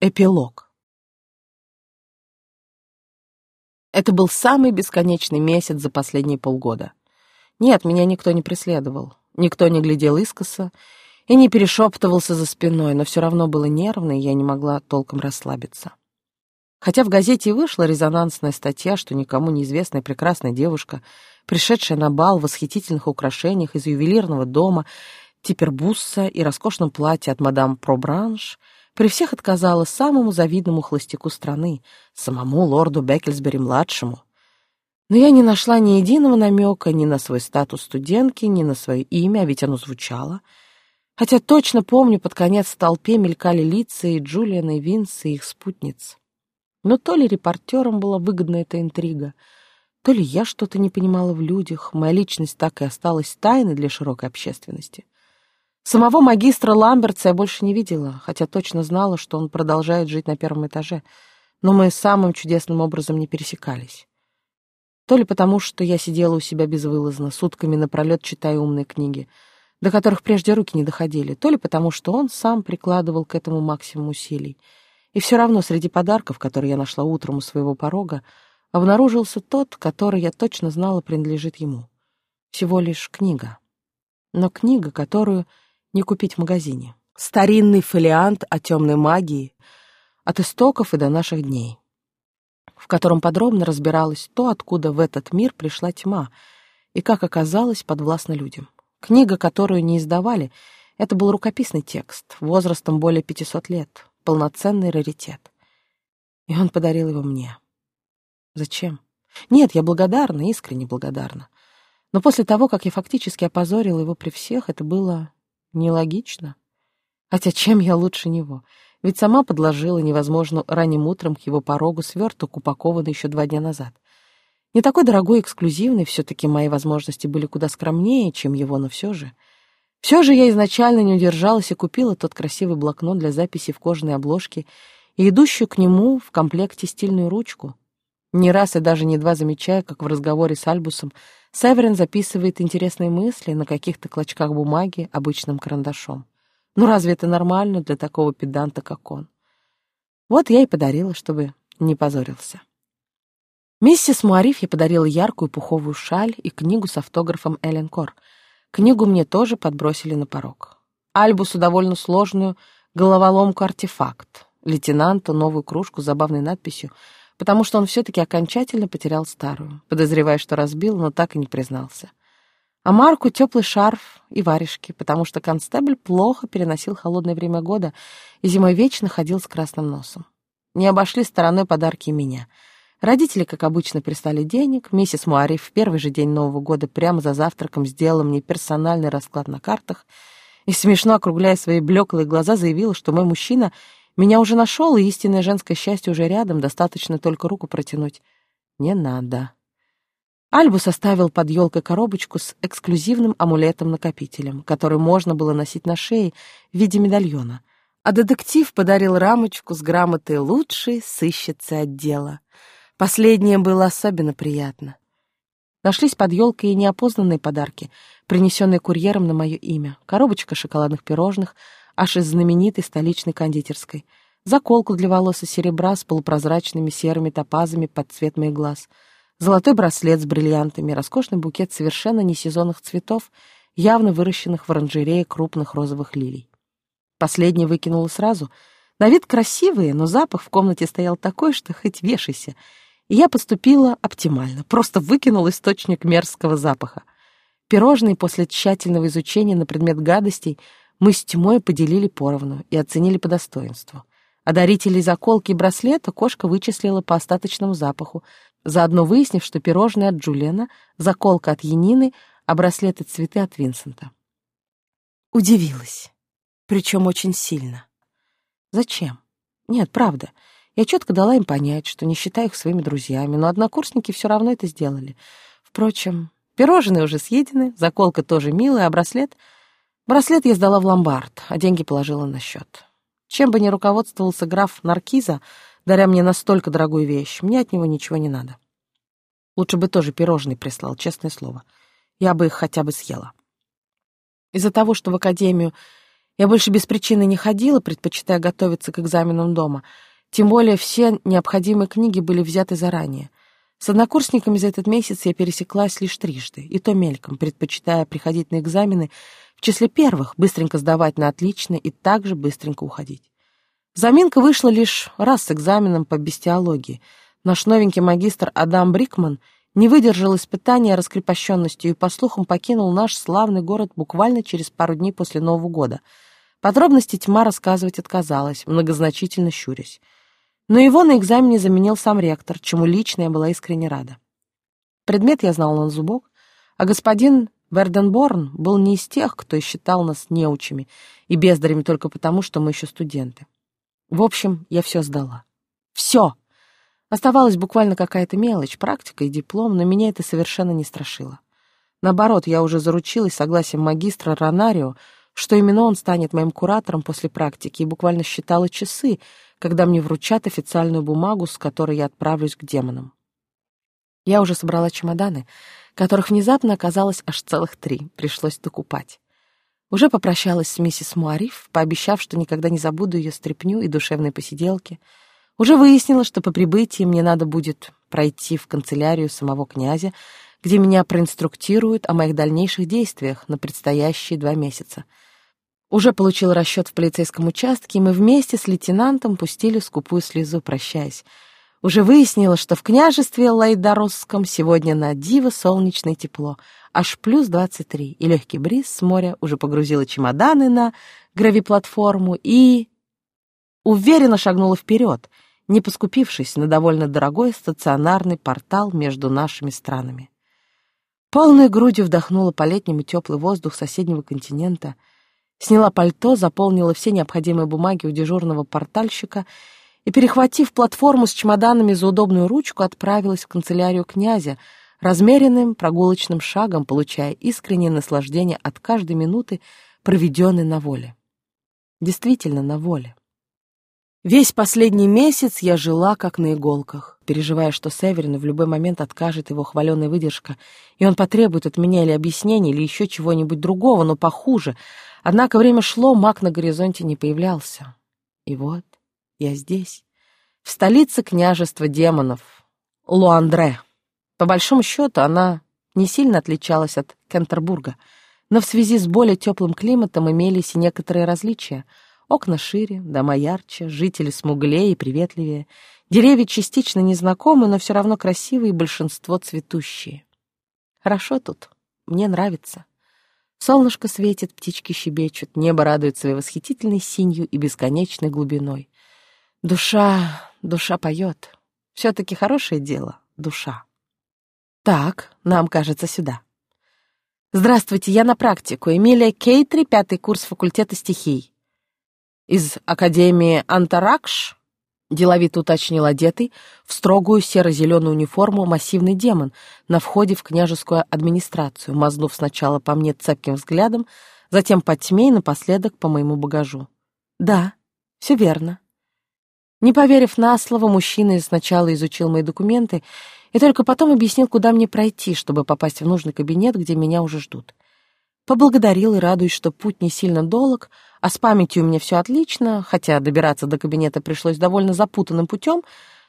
Эпилог. Это был самый бесконечный месяц за последние полгода. Нет, меня никто не преследовал, никто не глядел искоса и не перешептывался за спиной, но все равно было нервно, и я не могла толком расслабиться. Хотя в газете и вышла резонансная статья, что никому неизвестная прекрасная девушка, пришедшая на бал в восхитительных украшениях из ювелирного дома, типербусса и роскошном платье от мадам Пробранш — при всех отказала самому завидному холостяку страны, самому лорду Беккельсбери-младшему. Но я не нашла ни единого намека ни на свой статус студентки, ни на свое имя, а ведь оно звучало. Хотя точно помню, под конец в толпе мелькали лица и Джулиана, и Винса, и их спутниц. Но то ли репортерам была выгодна эта интрига, то ли я что-то не понимала в людях, моя личность так и осталась тайной для широкой общественности. Самого магистра Ламбертса я больше не видела, хотя точно знала, что он продолжает жить на первом этаже, но мы самым чудесным образом не пересекались. То ли потому, что я сидела у себя безвылазно, сутками напролет читая умные книги, до которых прежде руки не доходили, то ли потому, что он сам прикладывал к этому максимум усилий. И все равно среди подарков, которые я нашла утром у своего порога, обнаружился тот, который я точно знала принадлежит ему. Всего лишь книга. Но книга, которую не купить в магазине. Старинный фолиант о темной магии от истоков и до наших дней, в котором подробно разбиралось то, откуда в этот мир пришла тьма и как оказалось подвластна людям. Книга, которую не издавали, это был рукописный текст, возрастом более 500 лет, полноценный раритет. И он подарил его мне. Зачем? Нет, я благодарна, искренне благодарна. Но после того, как я фактически опозорила его при всех, это было Нелогично. Хотя чем я лучше него? Ведь сама подложила невозможно ранним утром к его порогу сверток, упакованный еще два дня назад. Не такой дорогой эксклюзивный, все-таки мои возможности были куда скромнее, чем его, но все же... Все же я изначально не удержалась и купила тот красивый блокнот для записи в кожаной обложке и идущую к нему в комплекте стильную ручку. Не раз и даже не два замечая, как в разговоре с Альбусом Северин записывает интересные мысли на каких-то клочках бумаги обычным карандашом. Ну разве это нормально для такого педанта, как он? Вот я и подарила, чтобы не позорился. Миссис Муариф я подарила яркую пуховую шаль и книгу с автографом Эллен Кор. Книгу мне тоже подбросили на порог. Альбусу довольно сложную головоломку-артефакт, лейтенанту новую кружку с забавной надписью — потому что он все-таки окончательно потерял старую, подозревая, что разбил, но так и не признался. А Марку теплый шарф и варежки, потому что констебль плохо переносил холодное время года и зимой вечно ходил с красным носом. Не обошли стороной подарки меня. Родители, как обычно, прислали денег. Миссис Муариф в первый же день Нового года прямо за завтраком сделала мне персональный расклад на картах и, смешно округляя свои блеклые глаза, заявила, что мой мужчина меня уже нашел, и истинное женское счастье уже рядом, достаточно только руку протянуть. Не надо. Альбус оставил под елкой коробочку с эксклюзивным амулетом-накопителем, который можно было носить на шее в виде медальона. А детектив подарил рамочку с грамотой «Лучшей сыщицы отдела». Последнее было особенно приятно. Нашлись под елкой и неопознанные подарки, принесенные курьером на мое имя. Коробочка шоколадных пирожных — аж из знаменитой столичной кондитерской. Заколку для волос из серебра с полупрозрачными серыми топазами под цвет моих глаз. Золотой браслет с бриллиантами, роскошный букет совершенно несезонных цветов, явно выращенных в оранжерее крупных розовых лилий. Последний выкинула сразу. На вид красивые, но запах в комнате стоял такой, что хоть вешайся. И я поступила оптимально, просто выкинула источник мерзкого запаха. Пирожные после тщательного изучения на предмет гадостей мы с тьмой поделили поровну и оценили по достоинству. А дарителей заколки и браслета кошка вычислила по остаточному запаху, заодно выяснив, что пирожное от Джулиана, заколка от Янины, а браслеты цветы от Винсента. Удивилась. Причем очень сильно. Зачем? Нет, правда. Я четко дала им понять, что не считаю их своими друзьями, но однокурсники все равно это сделали. Впрочем, пирожные уже съедены, заколка тоже милая, а браслет — Браслет я сдала в ломбард, а деньги положила на счет. Чем бы ни руководствовался граф Наркиза, даря мне настолько дорогую вещь, мне от него ничего не надо. Лучше бы тоже пирожный прислал, честное слово. Я бы их хотя бы съела. Из-за того, что в академию Я больше без причины не ходила, предпочитая готовиться к экзаменам дома. Тем более все необходимые книги были взяты заранее. С однокурсниками за этот месяц я пересеклась лишь трижды, и то мельком, предпочитая приходить на экзамены в числе первых, быстренько сдавать на отлично и также быстренько уходить. Заминка вышла лишь раз с экзаменом по бестиологии. Наш новенький магистр Адам Брикман не выдержал испытания раскрепощенностью и, по слухам, покинул наш славный город буквально через пару дней после Нового года — Подробности тьма рассказывать отказалась, многозначительно щурясь. Но его на экзамене заменил сам ректор, чему лично я была искренне рада. Предмет я знала на зубок, а господин Верденборн был не из тех, кто считал нас неучами и бездарями только потому, что мы еще студенты. В общем, я все сдала. Все! Оставалась буквально какая-то мелочь, практика и диплом, но меня это совершенно не страшило. Наоборот, я уже заручилась согласием магистра Ронарио, что именно он станет моим куратором после практики, и буквально считала часы, когда мне вручат официальную бумагу, с которой я отправлюсь к демонам. Я уже собрала чемоданы, которых внезапно оказалось аж целых три, пришлось докупать. Уже попрощалась с миссис Муариф, пообещав, что никогда не забуду ее стряпню и душевные посиделки. Уже выяснила, что по прибытии мне надо будет пройти в канцелярию самого князя, где меня проинструктируют о моих дальнейших действиях на предстоящие два месяца — уже получил расчет в полицейском участке, и мы вместе с лейтенантом пустили скупую слезу, прощаясь. Уже выяснила, что в княжестве Лайдаросском сегодня на диво солнечное тепло, аж плюс 23, и легкий бриз с моря уже погрузила чемоданы на гравиплатформу и... Уверенно шагнула вперед, не поскупившись на довольно дорогой стационарный портал между нашими странами. Полной грудью вдохнула по-летнему теплый воздух соседнего континента — Сняла пальто, заполнила все необходимые бумаги у дежурного портальщика и, перехватив платформу с чемоданами за удобную ручку, отправилась в канцелярию князя, размеренным прогулочным шагом, получая искреннее наслаждение от каждой минуты, проведенной на воле. Действительно, на воле. Весь последний месяц я жила как на иголках, переживая, что Северину в любой момент откажет его хваленая выдержка, и он потребует от меня или объяснений, или еще чего-нибудь другого, но похуже — Однако время шло, маг на горизонте не появлялся. И вот я здесь, в столице княжества демонов, Луандре. По большому счету, она не сильно отличалась от Кентербурга, но в связи с более теплым климатом имелись и некоторые различия. Окна шире, дома ярче, жители смуглее и приветливее, деревья частично незнакомые, но все равно красивые и большинство цветущие. Хорошо тут, мне нравится. Солнышко светит, птички щебечут, небо радует своей восхитительной синью и бесконечной глубиной. Душа, душа поет. Все-таки хорошее дело, душа. Так, нам кажется, сюда. Здравствуйте, я на практику. Эмилия Кейтри, пятый курс факультета стихий. Из Академии Антаракш Деловито уточнил одетый в строгую серо-зеленую униформу массивный демон на входе в княжескую администрацию, мазнув сначала по мне цепким взглядом, затем по тьме и напоследок по моему багажу. «Да, все верно». Не поверив на слово, мужчина сначала изучил мои документы и только потом объяснил, куда мне пройти, чтобы попасть в нужный кабинет, где меня уже ждут. Поблагодарил и радуясь, что путь не сильно долг, а с памятью у меня все отлично, хотя добираться до кабинета пришлось довольно запутанным путем,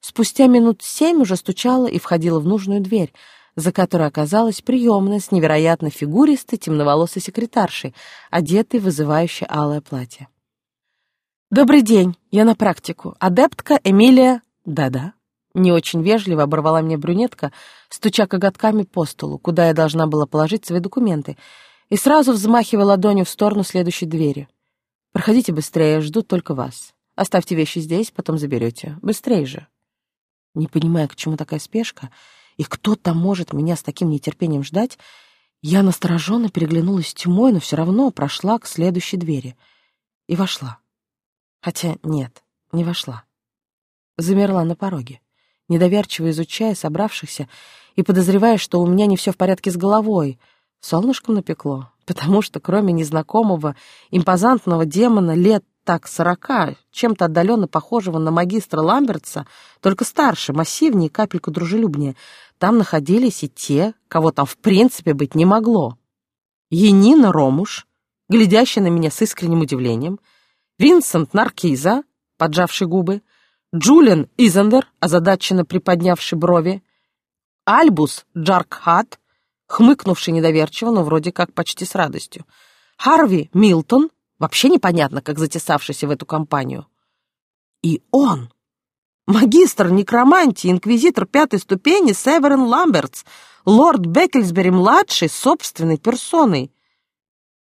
спустя минут семь уже стучала и входила в нужную дверь, за которой оказалась приемная с невероятно фигуристой темноволосой секретаршей, одетой в вызывающее алое платье. «Добрый день, я на практику. Адептка Эмилия...» «Да-да». Не очень вежливо оборвала мне брюнетка, стуча коготками по столу, куда я должна была положить свои документы, и сразу взмахивая ладонью в сторону следующей двери. Проходите быстрее, ждут только вас. Оставьте вещи здесь, потом заберете. Быстрее же. Не понимая, к чему такая спешка, и кто там может меня с таким нетерпением ждать, я настороженно переглянулась тьмой, но все равно прошла к следующей двери. И вошла. Хотя нет, не вошла. Замерла на пороге, недоверчиво изучая собравшихся и подозревая, что у меня не все в порядке с головой. Солнышком напекло, потому что кроме незнакомого импозантного демона лет так сорока, чем-то отдаленно похожего на магистра Ламбертса, только старше, массивнее и капельку дружелюбнее, там находились и те, кого там в принципе быть не могло. Енина Ромуш, глядящий на меня с искренним удивлением, Винсент Наркиза, поджавший губы, Джулиан Изендер, озадаченно приподнявший брови, Альбус Джаркхат, хмыкнувший недоверчиво, но вроде как почти с радостью, Харви Милтон, вообще непонятно, как затесавшийся в эту компанию. И он, магистр некромантии, инквизитор пятой ступени Северин Ламбертс, лорд Беккельсбери-младший собственной персоной.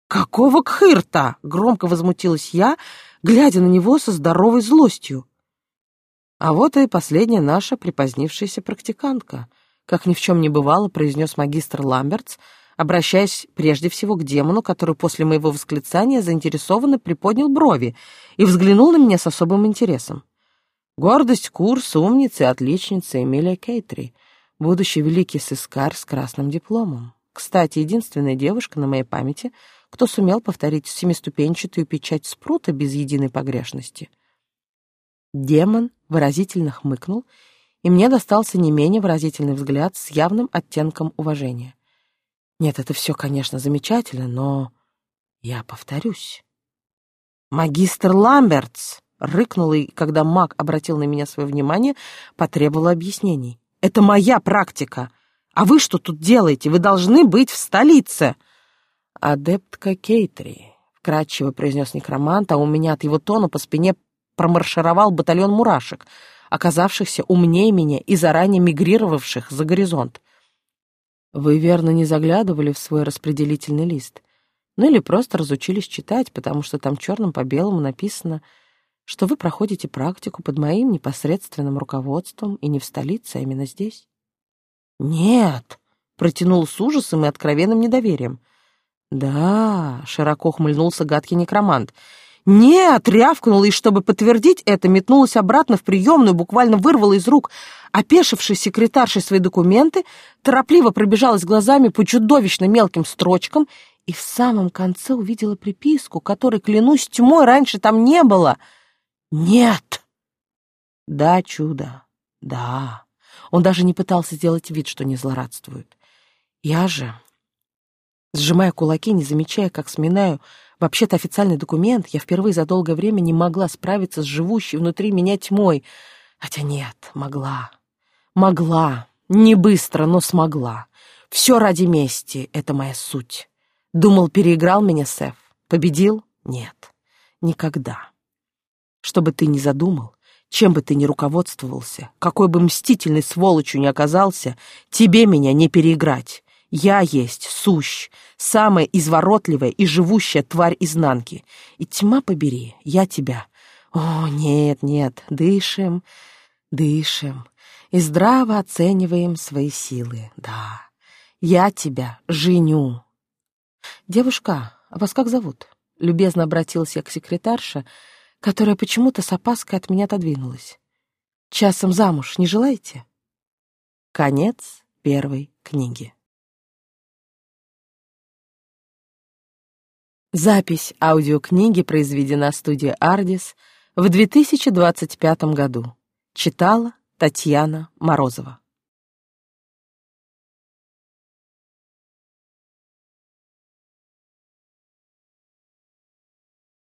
«Какого кхырта?» — громко возмутилась я, глядя на него со здоровой злостью. А вот и последняя наша припозднившаяся практикантка, как ни в чем не бывало, произнес магистр Ламбертс, обращаясь прежде всего к демону, который после моего восклицания заинтересованно приподнял брови и взглянул на меня с особым интересом. Гордость умница и отличница Эмилия Кейтри, будущий великий сыскарь с красным дипломом. Кстати, единственная девушка на моей памяти, кто сумел повторить семиступенчатую печать спрута без единой погрешности. Демон выразительно хмыкнул, и мне достался не менее выразительный взгляд с явным оттенком уважения. Нет, это все, конечно, замечательно, но я повторюсь. «Магистр Ламбертс!» — рыкнула, и когда маг обратил на меня свое внимание, потребовала объяснений. «Это моя практика! А вы что тут делаете? Вы должны быть в столице!» «Адептка Кейтри», — вкратчиво произнес некромант, а у меня от его тона по спине промаршировал батальон мурашек, оказавшихся умнее меня и заранее мигрировавших за горизонт. Вы верно не заглядывали в свой распределительный лист, ну или просто разучились читать, потому что там черным по белому написано, что вы проходите практику под моим непосредственным руководством и не в столице, а именно здесь. Нет, протянул с ужасом и откровенным недоверием. Да, широко хмыльнулся гадкий некромант — «Нет!» — рявкнула, и, чтобы подтвердить это, метнулась обратно в приемную, буквально вырвала из рук опешившей секретаршей свои документы, торопливо пробежалась глазами по чудовищно мелким строчкам и в самом конце увидела приписку, которой, клянусь тьмой, раньше там не было. «Нет!» «Да, чудо, да». Он даже не пытался сделать вид, что не злорадствует. Я же, сжимая кулаки, не замечая, как сминаю Вообще-то официальный документ, я впервые за долгое время не могла справиться с живущей внутри меня тьмой. Хотя нет, могла. Могла. Не быстро, но смогла. Все ради мести — это моя суть. Думал, переиграл меня Сеф. Победил? Нет. Никогда. Что бы ты ни задумал, чем бы ты ни руководствовался, какой бы мстительной сволочью ни оказался, тебе меня не переиграть. Я есть сущ, самая изворотливая и живущая тварь изнанки. И тьма побери, я тебя. О, нет, нет, дышим, дышим и здраво оцениваем свои силы. Да, я тебя женю. Девушка, а вас как зовут? Любезно обратился я к секретарше, которая почему-то с опаской от меня отодвинулась. Часом замуж не желаете? Конец первой книги. Запись аудиокниги произведена студией «Ардис» в 2025 году. Читала Татьяна Морозова.